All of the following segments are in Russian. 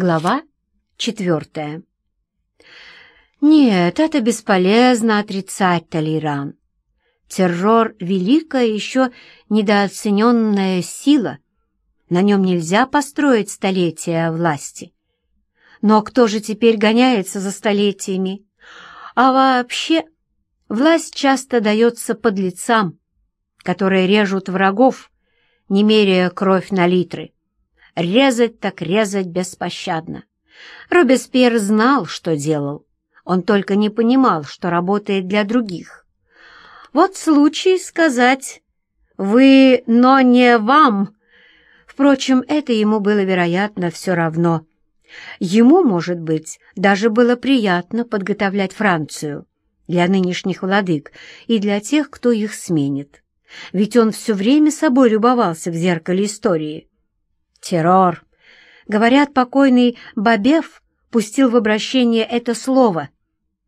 Глава четвертая. Нет, это бесполезно отрицать, Толеран. Террор — великая, еще недооцененная сила. На нем нельзя построить столетия власти. Но кто же теперь гоняется за столетиями? А вообще, власть часто дается подлецам, которые режут врагов, не меряя кровь на литры. Резать так резать беспощадно. Робеспьер знал, что делал. Он только не понимал, что работает для других. Вот случай сказать «вы, но не вам». Впрочем, это ему было, вероятно, все равно. Ему, может быть, даже было приятно подготовлять Францию для нынешних владык и для тех, кто их сменит. Ведь он все время собой любовался в зеркале истории. Террор. Говорят, покойный Бабев пустил в обращение это слово.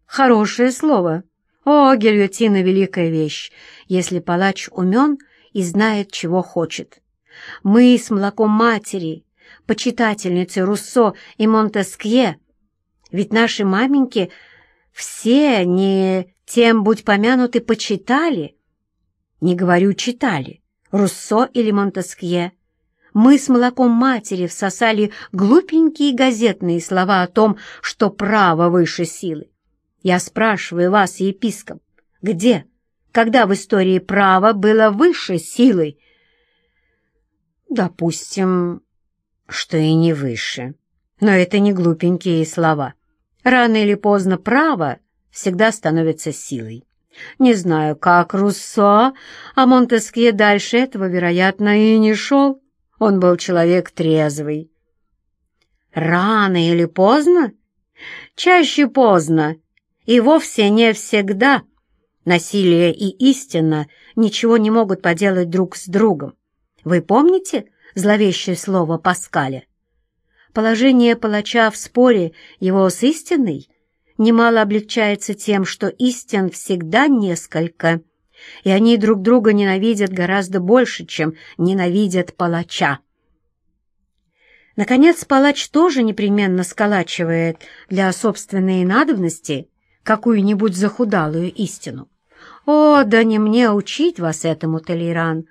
Хорошее слово. О, гильотина — великая вещь, если палач умен и знает, чего хочет. Мы с молоком матери, почитательницы Руссо и Монтескье, ведь наши маменьки все не тем, будь помянуты, почитали, не говорю читали, Руссо или Монтескье, мы с молоком матери всосали глупенькие газетные слова о том, что право выше силы. Я спрашиваю вас, епископ, где, когда в истории право было выше силы? Допустим, что и не выше. Но это не глупенькие слова. Рано или поздно право всегда становится силой. Не знаю, как Руссо, а Монтескье дальше этого, вероятно, и не шел. Он был человек трезвый. Рано или поздно? Чаще поздно. И вовсе не всегда. Насилие и истина ничего не могут поделать друг с другом. Вы помните зловещее слово Паскаля? Положение палача в споре его с истиной немало облегчается тем, что истин всегда несколько и они друг друга ненавидят гораздо больше, чем ненавидят палача. Наконец, палач тоже непременно сколачивает для собственной надобности какую-нибудь захудалую истину. «О, да не мне учить вас этому, Толеран!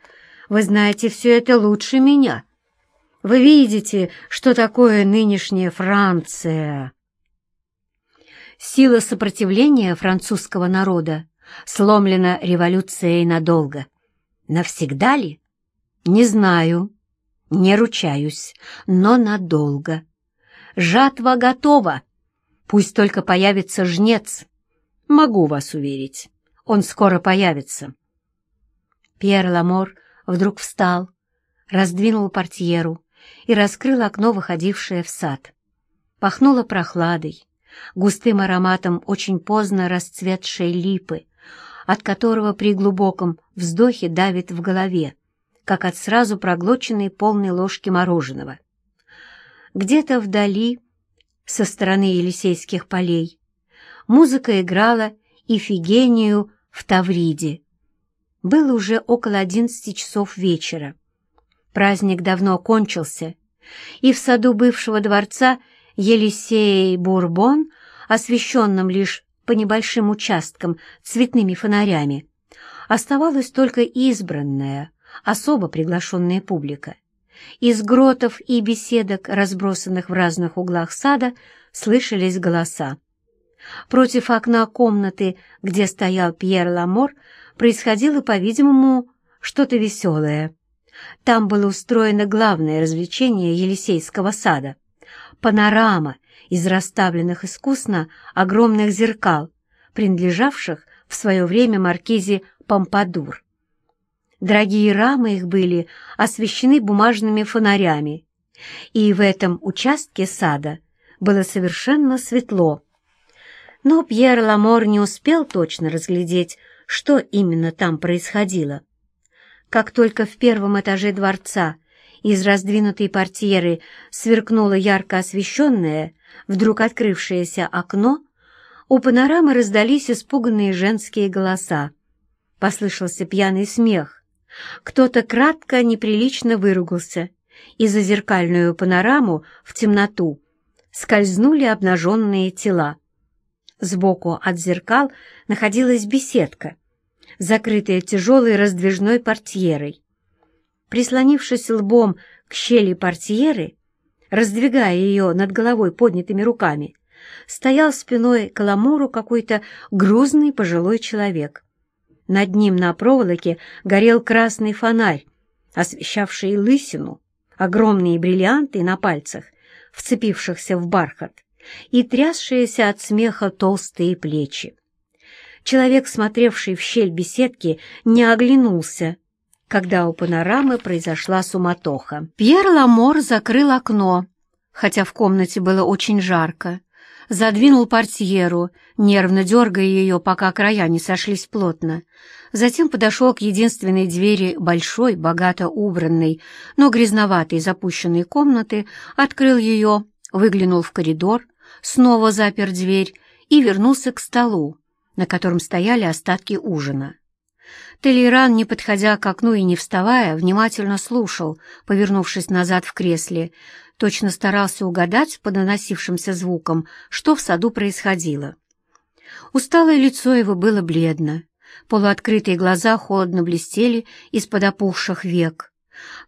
Вы знаете все это лучше меня. Вы видите, что такое нынешняя Франция!» Сила сопротивления французского народа сломлена революцией надолго. Навсегда ли? Не знаю, не ручаюсь, но надолго. Жатва готова. Пусть только появится жнец. Могу вас уверить, он скоро появится. Пьер Ламор вдруг встал, раздвинул портьеру и раскрыл окно, выходившее в сад. Пахнуло прохладой, густым ароматом очень поздно расцветшей липы, от которого при глубоком вздохе давит в голове, как от сразу проглоченной полной ложки мороженого. Где-то вдали, со стороны Елисейских полей, музыка играла Ифигению в Тавриде. Было уже около одиннадцати часов вечера. Праздник давно кончился, и в саду бывшего дворца Елисей-Бурбон, освещенном лишь по небольшим участкам цветными фонарями, оставалась только избранная, особо приглашенная публика. Из гротов и беседок, разбросанных в разных углах сада, слышались голоса. Против окна комнаты, где стоял Пьер Ламор, происходило, по-видимому, что-то веселое. Там было устроено главное развлечение Елисейского сада — панорама из расставленных искусно огромных зеркал, принадлежавших в свое время маркизе Помпадур. Дорогие рамы их были освещены бумажными фонарями, и в этом участке сада было совершенно светло. Но Пьер Ламор не успел точно разглядеть, что именно там происходило. Как только в первом этаже дворца из раздвинутой портьеры сверкнуло ярко освещенное, вдруг открывшееся окно, у панорамы раздались испуганные женские голоса. Послышался пьяный смех. Кто-то кратко, неприлично выругался, и за зеркальную панораму в темноту скользнули обнаженные тела. Сбоку от зеркал находилась беседка, закрытая тяжелой раздвижной портьерой. Прислонившись лбом к щели портьеры, раздвигая ее над головой поднятыми руками, стоял спиной к Ламору какой-то грузный пожилой человек. Над ним на проволоке горел красный фонарь, освещавший лысину, огромные бриллианты на пальцах, вцепившихся в бархат, и трясшиеся от смеха толстые плечи. Человек, смотревший в щель беседки, не оглянулся, когда у панорамы произошла суматоха. Пьер Ламор закрыл окно, хотя в комнате было очень жарко, задвинул портьеру, нервно дергая ее, пока края не сошлись плотно. Затем подошел к единственной двери большой, богато убранной, но грязноватой запущенной комнаты, открыл ее, выглянул в коридор, снова запер дверь и вернулся к столу, на котором стояли остатки ужина. Талейран, не подходя к окну и не вставая, внимательно слушал, повернувшись назад в кресле, точно старался угадать по доносившимся звукам, что в саду происходило. Усталое лицо его было бледно, полуоткрытые глаза холодно блестели из-под опухших век.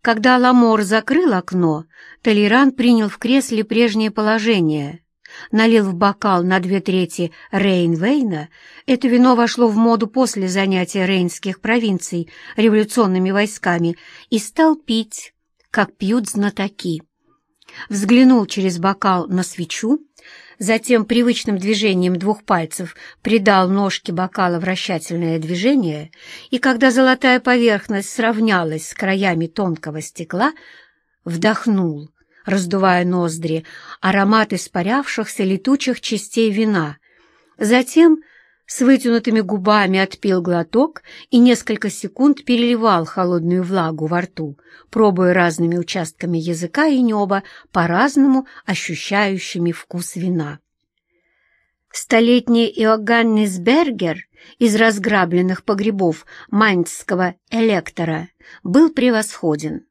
Когда Ламор закрыл окно, Талейран принял в кресле прежнее положение, налил в бокал на две трети Рейн-Вейна, это вино вошло в моду после занятия рейнских провинций революционными войсками, и стал пить, как пьют знатоки. Взглянул через бокал на свечу, затем привычным движением двух пальцев придал ножке бокала вращательное движение, и когда золотая поверхность сравнялась с краями тонкого стекла, вдохнул — раздувая ноздри, аромат испарявшихся летучих частей вина. Затем с вытянутыми губами отпил глоток и несколько секунд переливал холодную влагу во рту, пробуя разными участками языка и неба, по-разному ощущающими вкус вина. Столетний Иоганнес Бергер из разграбленных погребов майнцского электора был превосходен.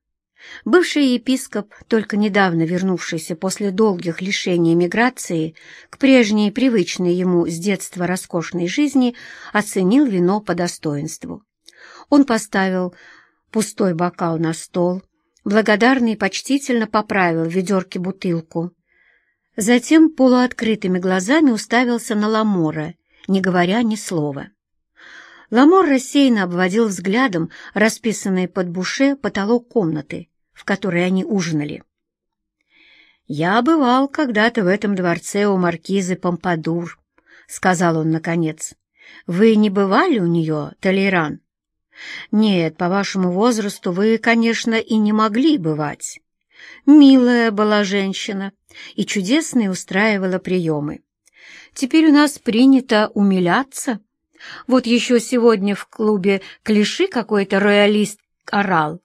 Бывший епископ, только недавно вернувшийся после долгих лишений эмиграции к прежней привычной ему с детства роскошной жизни, оценил вино по достоинству. Он поставил пустой бокал на стол, благодарный и почтительно поправил в ведерке бутылку. Затем полуоткрытыми глазами уставился на Ламора, не говоря ни слова. Ламор рассеянно обводил взглядом расписанный под Буше потолок комнаты, в которой они ужинали. «Я бывал когда-то в этом дворце у маркизы Помпадур», — сказал он наконец. «Вы не бывали у нее, Талейран?» «Нет, по вашему возрасту вы, конечно, и не могли бывать. Милая была женщина и чудесные устраивала приемы. Теперь у нас принято умиляться. Вот еще сегодня в клубе клиши какой-то роялист орал.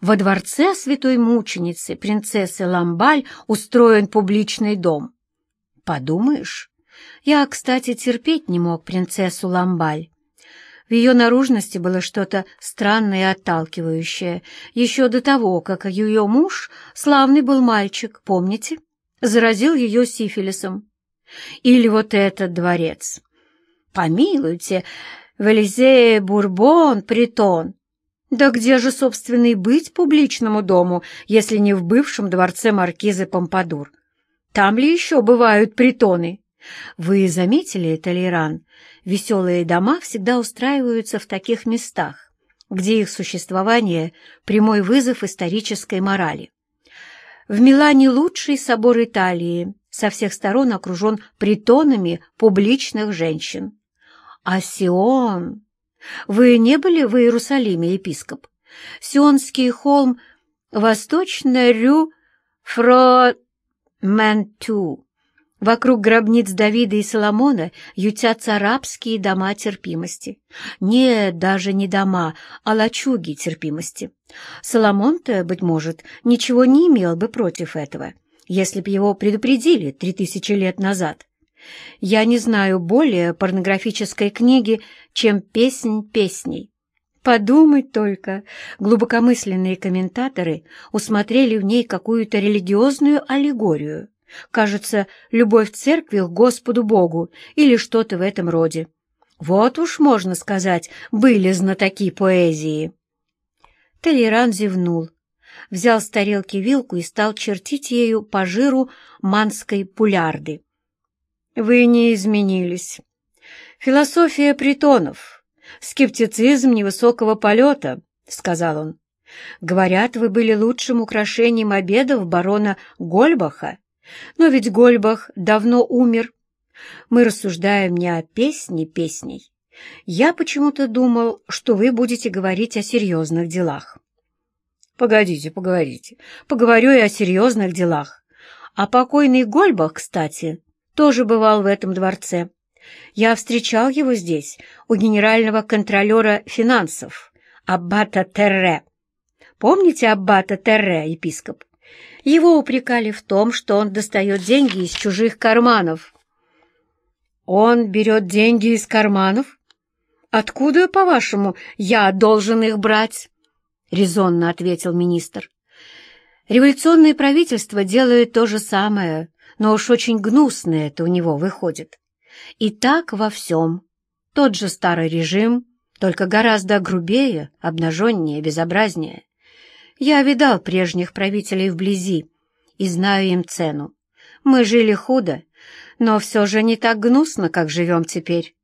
Во дворце святой мученицы, принцессы Ламбаль, устроен публичный дом. Подумаешь, я, кстати, терпеть не мог принцессу Ламбаль. В ее наружности было что-то странное и отталкивающее, еще до того, как ее муж, славный был мальчик, помните, заразил ее сифилисом. Или вот этот дворец. Помилуйте, в Элизее Бурбон притон, да где же, собственно, и быть публичному дому, если не в бывшем дворце маркизы Помпадур? Там ли еще бывают притоны? Вы заметили, Толеран, веселые дома всегда устраиваются в таких местах, где их существование — прямой вызов исторической морали. В Милане лучший собор Италии, со всех сторон окружен притонами публичных женщин. А Сион... Вы не были в Иерусалиме, епископ? Сионский холм, восточная рю Фроменту. Вокруг гробниц Давида и Соломона ютятся арабские дома терпимости. Нет, даже не дома, а лачуги терпимости. Соломон-то, быть может, ничего не имел бы против этого, если б его предупредили три тысячи лет назад. Я не знаю более порнографической книги, чем «Песнь песней». Подумать только, глубокомысленные комментаторы усмотрели в ней какую-то религиозную аллегорию, Кажется, любовь церкви к Господу Богу или что-то в этом роде. Вот уж, можно сказать, были знатоки поэзии. Толеран зевнул, взял с тарелки вилку и стал чертить ею по жиру манской пулярды. «Вы не изменились. Философия притонов, скептицизм невысокого полета», — сказал он. «Говорят, вы были лучшим украшением обедов барона Гольбаха, но ведь Гольбах давно умер. Мы рассуждаем не о песне песней. Я почему-то думал, что вы будете говорить о серьезных делах». «Погодите, погодите. Поговорю и о серьезных делах. А покойный Гольбах, кстати, тоже бывал в этом дворце. Я встречал его здесь, у генерального контролера финансов, Аббата Терре. Помните Аббата Терре, епископ? Его упрекали в том, что он достает деньги из чужих карманов. Он берет деньги из карманов? Откуда, по-вашему, я должен их брать? Резонно ответил министр. Революционное правительство делает то же самое, но уж очень гнусно это у него выходит. И так во всем. Тот же старый режим, только гораздо грубее, обнаженнее, безобразнее. Я видал прежних правителей вблизи и знаю им цену. Мы жили худо, но все же не так гнусно, как живем теперь.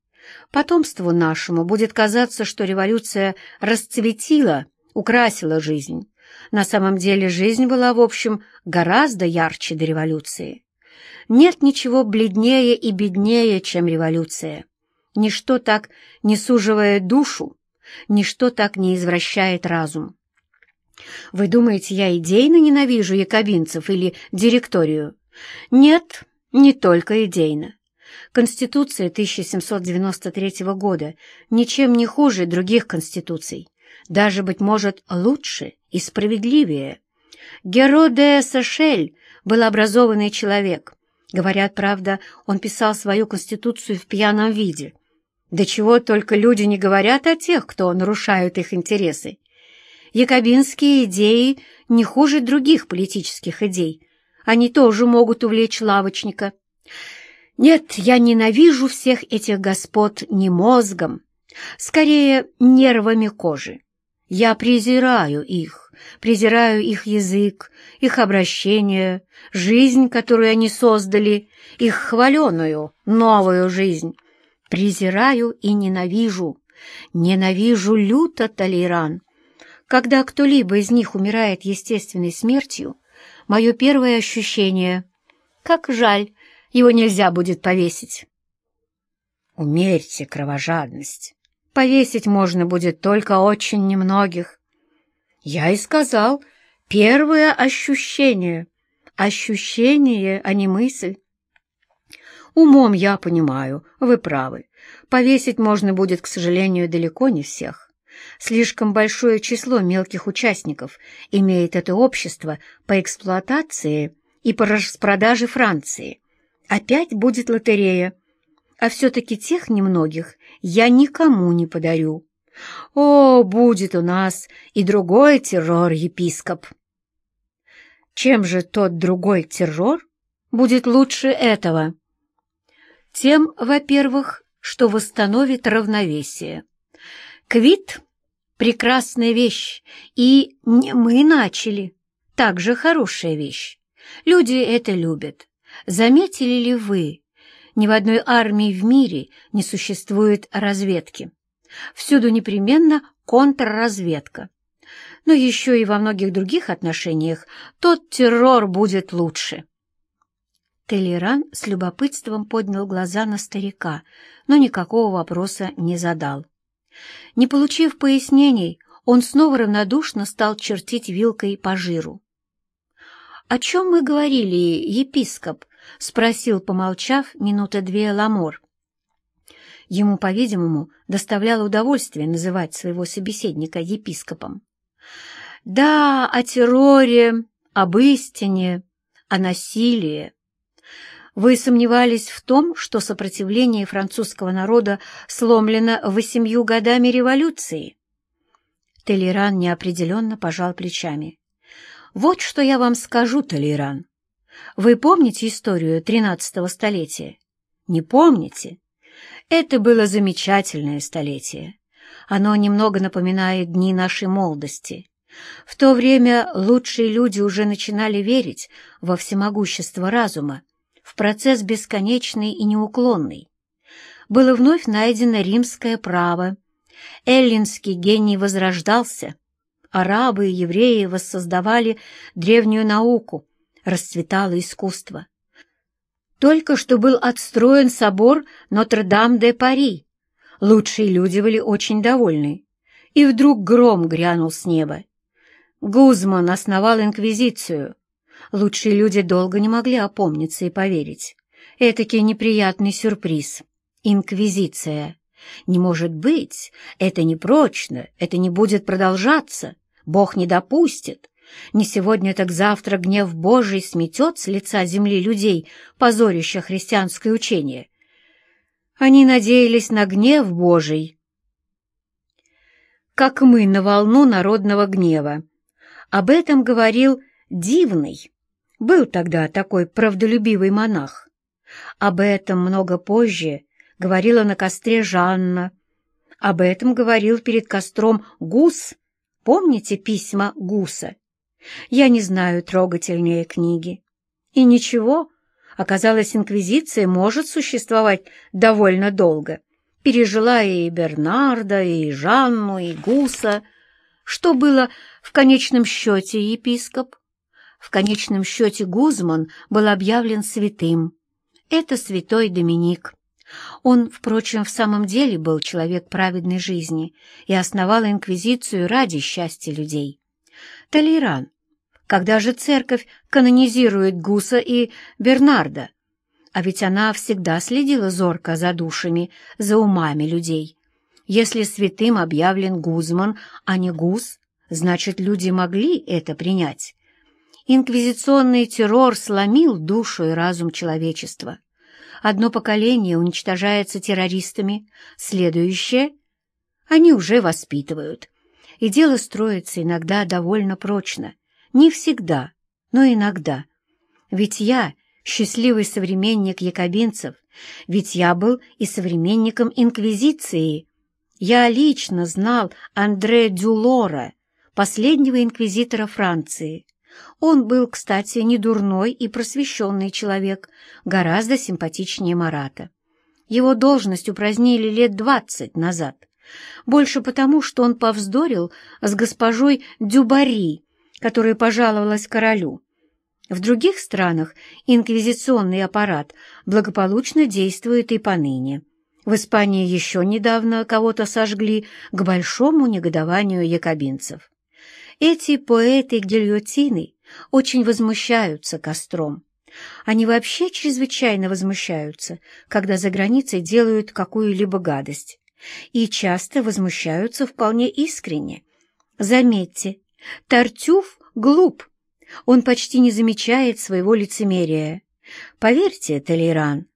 Потомству нашему будет казаться, что революция расцветила, украсила жизнь. На самом деле жизнь была, в общем, гораздо ярче до революции. Нет ничего бледнее и беднее, чем революция. Ничто так не суживает душу, ничто так не извращает разум. Вы думаете, я идейно ненавижу якобинцев или директорию? Нет, не только идейно. Конституция 1793 года ничем не хуже других конституций, даже, быть может, лучше и справедливее. Геро де Сашель был образованный человек. Говорят, правда, он писал свою конституцию в пьяном виде. Да чего только люди не говорят о тех, кто нарушают их интересы. Якобинские идеи не хуже других политических идей. Они тоже могут увлечь лавочника. Нет, я ненавижу всех этих господ не мозгом, скорее нервами кожи. Я презираю их, презираю их язык, их обращение, жизнь, которую они создали, их хваленую новую жизнь. Презираю и ненавижу, ненавижу люто Толеран. Когда кто-либо из них умирает естественной смертью, мое первое ощущение — как жаль, его нельзя будет повесить. Умерьте кровожадность. Повесить можно будет только очень немногих. Я и сказал, первое ощущение. Ощущение, а не мысль. Умом я понимаю, вы правы. Повесить можно будет, к сожалению, далеко не всех. Слишком большое число мелких участников имеет это общество по эксплуатации и по распродаже Франции. Опять будет лотерея. А все-таки тех немногих я никому не подарю. О, будет у нас и другой террор, епископ! Чем же тот другой террор будет лучше этого? Тем, во-первых, что восстановит равновесие. Квит прекрасная вещь, и мы начали. Также хорошая вещь. Люди это любят. Заметили ли вы, ни в одной армии в мире не существует разведки. Всюду непременно контрразведка. Но еще и во многих других отношениях тот террор будет лучше. Талейран с любопытством поднял глаза на старика, но никакого вопроса не задал. Не получив пояснений, он снова равнодушно стал чертить вилкой по жиру. «О чем мы говорили, епископ?» — спросил, помолчав, минуты две Ламор. Ему, по-видимому, доставляло удовольствие называть своего собеседника епископом. «Да, о терроре, об истине, о насилии. Вы сомневались в том, что сопротивление французского народа сломлено восемью годами революции? Толеран неопределенно пожал плечами. Вот что я вам скажу, Толеран. Вы помните историю тринадцатого столетия? Не помните? Это было замечательное столетие. Оно немного напоминает дни нашей молодости. В то время лучшие люди уже начинали верить во всемогущество разума, в процесс бесконечный и неуклонный. Было вновь найдено римское право. Эллинский гений возрождался. Арабы и евреи воссоздавали древнюю науку, расцветало искусство. Только что был отстроен собор Нотр-Дам-де-Пари. Лучшие люди были очень довольны. И вдруг гром грянул с неба. Гузман основал инквизицию. Лучшие люди долго не могли опомниться и поверить. Этакий неприятный сюрприз. Инквизиция. Не может быть, это непрочно, это не будет продолжаться. Бог не допустит. Не сегодня, так завтра гнев Божий сметет с лица земли людей, позорящих христианское учение. Они надеялись на гнев Божий, как мы на волну народного гнева. Об этом говорил Дивный. Был тогда такой правдолюбивый монах. Об этом много позже говорила на костре Жанна. Об этом говорил перед костром Гус. Помните письма Гуса? Я не знаю трогательнее книги. И ничего, оказалось, инквизиция может существовать довольно долго. Пережила и Бернарда, и Жанну, и Гуса. Что было в конечном счете, епископ? В конечном счете Гузман был объявлен святым. Это святой Доминик. Он, впрочем, в самом деле был человек праведной жизни и основал инквизицию ради счастья людей. Толеран когда же церковь канонизирует Гуса и Бернарда? А ведь она всегда следила зорко за душами, за умами людей. Если святым объявлен Гузман, а не Гус, значит, люди могли это принять. Инквизиционный террор сломил душу и разум человечества. Одно поколение уничтожается террористами, следующее они уже воспитывают. И дело строится иногда довольно прочно — не всегда, но иногда. Ведь я счастливый современник якобинцев, ведь я был и современником Инквизиции. Я лично знал Андре Дюлора, последнего инквизитора Франции. Он был, кстати, не дурной и просвещенный человек, гораздо симпатичнее Марата. Его должность упразднили лет двадцать назад. Больше потому, что он повздорил с госпожой Дюбари, которая пожаловалась королю. В других странах инквизиционный аппарат благополучно действует и поныне. В Испании еще недавно кого-то сожгли к большому негодованию якобинцев. Эти поэты гильотины очень возмущаются костром. Они вообще чрезвычайно возмущаются, когда за границей делают какую-либо гадость, и часто возмущаются вполне искренне. Заметьте, Тартюф глуп, он почти не замечает своего лицемерия. Поверьте, Толеран,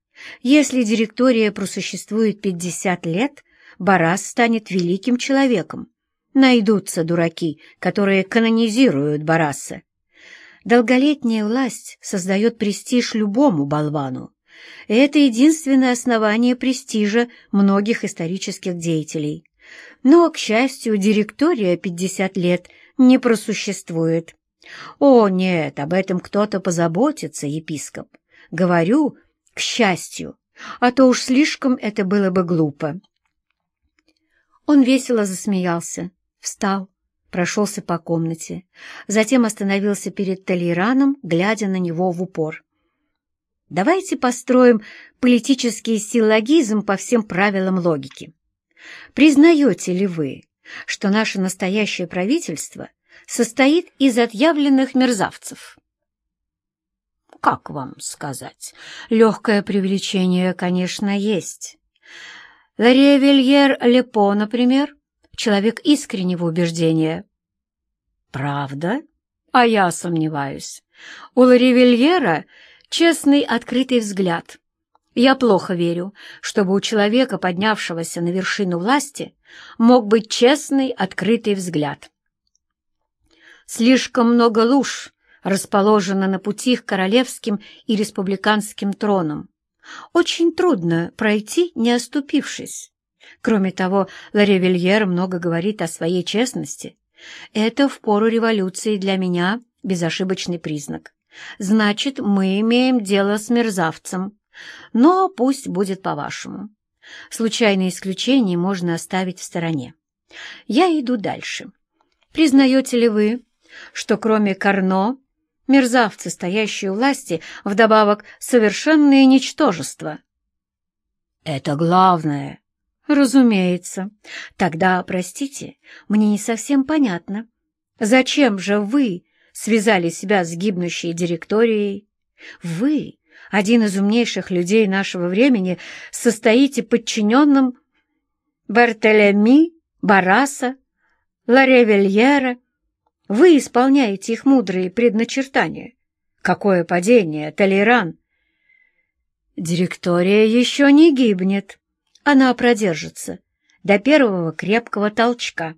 если директория просуществует 50 лет, Барас станет великим человеком. Найдутся дураки, которые канонизируют Бараса. Долголетняя власть создает престиж любому болвану. И это единственное основание престижа многих исторических деятелей. Но, к счастью, директория 50 лет не просуществует. О, нет, об этом кто-то позаботится, епископ. Говорю, к счастью, а то уж слишком это было бы глупо. Он весело засмеялся, встал, прошелся по комнате, затем остановился перед Толераном, глядя на него в упор. Давайте построим политический силлогизм по всем правилам логики. Признаете ли вы, что наше настоящее правительство состоит из отъявленных мерзавцев. Как вам сказать? Легкое привлечение, конечно, есть. Лария Вильер Лепо, например, человек искреннего убеждения. Правда? А я сомневаюсь. У Ларри Вильера честный открытый взгляд. Я плохо верю, чтобы у человека, поднявшегося на вершину власти, мог быть честный открытый взгляд. Слишком много луж расположена на пути к королевским и республиканским тронам. Очень трудно пройти, не оступившись. Кроме того, Ларри Вильер много говорит о своей честности. Это в пору революции для меня безошибочный признак. Значит, мы имеем дело с мерзавцем. Но пусть будет по-вашему. Случайные исключения можно оставить в стороне. Я иду дальше. Признаете ли вы, что кроме Карно, мерзавцы, стоящие у власти, вдобавок совершенные ничтожества? Это главное. Разумеется. Тогда, простите, мне не совсем понятно. Зачем же вы связали себя с гибнущей директорией? Вы, один из умнейших людей нашего времени, состоите подчиненным Бартолеми, Бараса, Ларевельера. Вы исполняете их мудрые предначертания. Какое падение, Толеран! Директория еще не гибнет. Она продержится до первого крепкого толчка.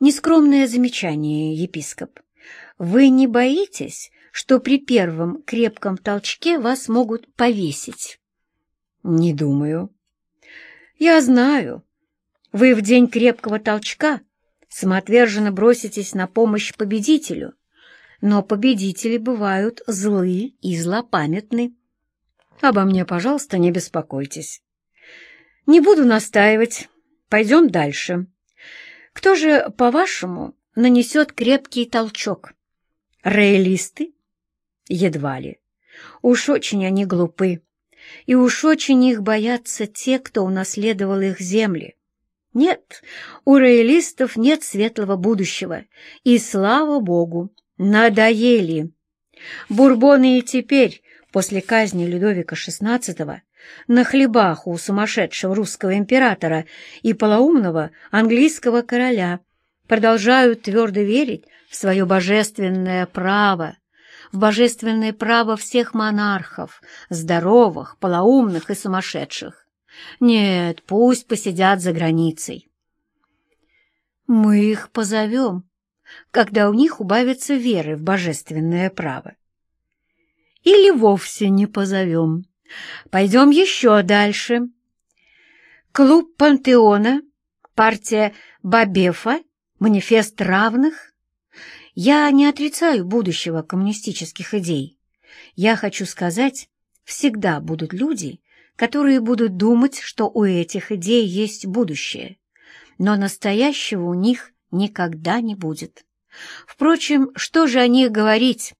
Нескромное замечание, епископ. Вы не боитесь, что при первом крепком толчке вас могут повесить? Не думаю. Я знаю. Вы в день крепкого толчка самоотверженно броситесь на помощь победителю, но победители бывают злы и злопамятны. Обо мне, пожалуйста, не беспокойтесь. Не буду настаивать. Пойдем дальше. Кто же, по-вашему, нанесет крепкий толчок? Роялисты? Едва ли. Уж очень они глупы, и уж очень их боятся те, кто унаследовал их земли. Нет, у роялистов нет светлого будущего, и, слава богу, надоели. Бурбоны и теперь, после казни Людовика XVI, на хлебах у сумасшедшего русского императора и полоумного английского короля, продолжают твердо верить в свое божественное право, в божественное право всех монархов, здоровых, полоумных и сумасшедших. Нет, пусть посидят за границей. Мы их позовем, когда у них убавится веры в божественное право. Или вовсе не позовем. Пойдем еще дальше. Клуб Пантеона, партия Бабефа, манифест равных. Я не отрицаю будущего коммунистических идей. Я хочу сказать, всегда будут люди, которые будут думать, что у этих идей есть будущее, но настоящего у них никогда не будет. Впрочем, что же о них говорить?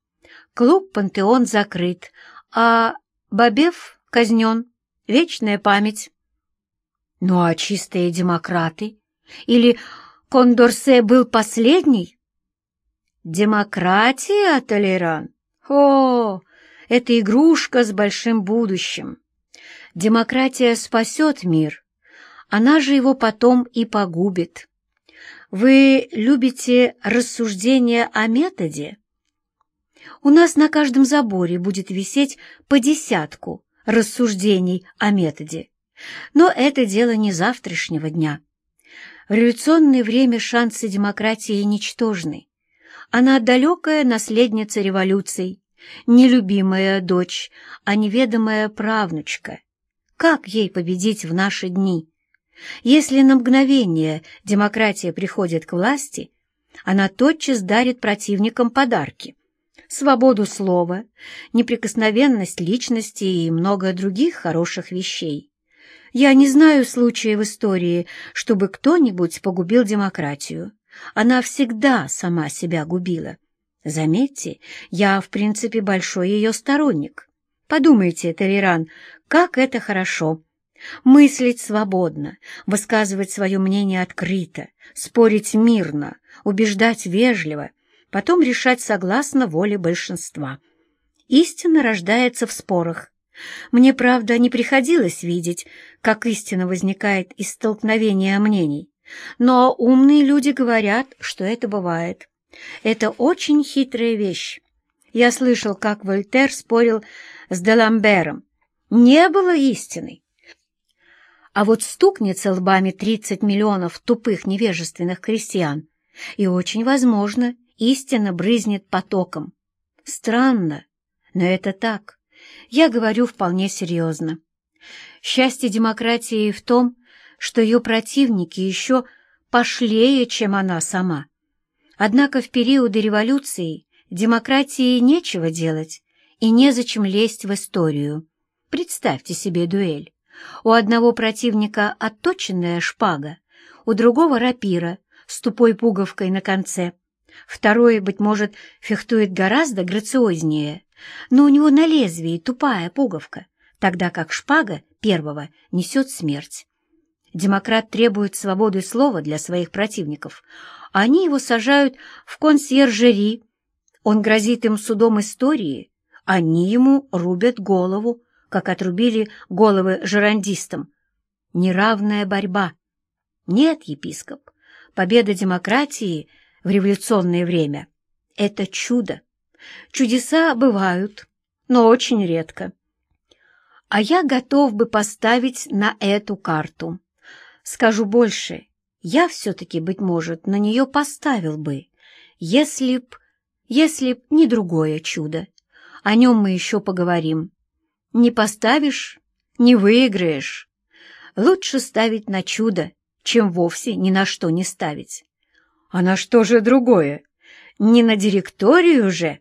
Клуб «Пантеон» закрыт, а Бабев казнен. Вечная память. Ну а чистые демократы? Или Кондорсе был последний? Демократия, Толеран? О, это игрушка с большим будущим. Демократия спасет мир, она же его потом и погубит. Вы любите рассуждения о методе? У нас на каждом заборе будет висеть по десятку рассуждений о методе. Но это дело не завтрашнего дня. В революционное время шансы демократии ничтожны. Она далекая наследница революций, нелюбимая дочь, а неведомая правнучка. Как ей победить в наши дни? Если на мгновение демократия приходит к власти, она тотчас дарит противникам подарки свободу слова, неприкосновенность личности и много других хороших вещей. Я не знаю случая в истории, чтобы кто-нибудь погубил демократию. Она всегда сама себя губила. Заметьте, я, в принципе, большой ее сторонник. Подумайте, Толеран, как это хорошо. Мыслить свободно, высказывать свое мнение открыто, спорить мирно, убеждать вежливо, потом решать согласно воле большинства. Истина рождается в спорах. Мне, правда, не приходилось видеть, как истина возникает из столкновения мнений, но умные люди говорят, что это бывает. Это очень хитрая вещь. Я слышал, как Вольтер спорил с Деламбером. Не было истины. А вот стукнется лбами 30 миллионов тупых невежественных крестьян, и очень возможно, истина брызнет потоком. Странно, но это так. Я говорю вполне серьезно. Счастье демократии в том, что ее противники еще пошлее, чем она сама. Однако в периоды революции демократии нечего делать и незачем лезть в историю. Представьте себе дуэль. У одного противника отточенная шпага, у другого рапира с тупой пуговкой на конце. Второй, быть может, фехтует гораздо грациознее, но у него на лезвии тупая пуговка, тогда как шпага первого несет смерть. Демократ требует свободы слова для своих противников, они его сажают в консьержери. Он грозит им судом истории, они ему рубят голову, как отрубили головы жерандистам. Неравная борьба. Нет, епископ, победа демократии в революционное время — это чудо. Чудеса бывают, но очень редко. А я готов бы поставить на эту карту. Скажу больше, я все-таки, быть может, на нее поставил бы, если б, если б не другое чудо. О нем мы еще поговорим. Не поставишь — не выиграешь. Лучше ставить на чудо, чем вовсе ни на что не ставить. А на что же другое? Не на директорию же?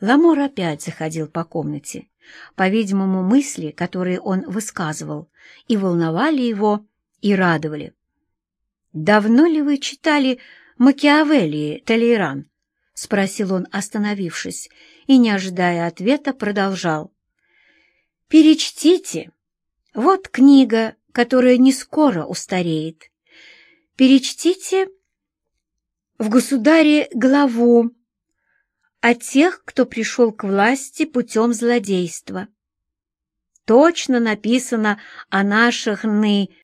Ламор опять заходил по комнате. По-видимому, мысли, которые он высказывал, и волновали его, и радовали. «Давно ли вы читали Макиавелли, Толейран?» — спросил он, остановившись, и, не ожидая ответа, продолжал. «Перечтите. Вот книга, которая не скоро устареет. Перечтите в «Государе» главу о тех, кто пришел к власти путем злодейства. Точно написано о наших ны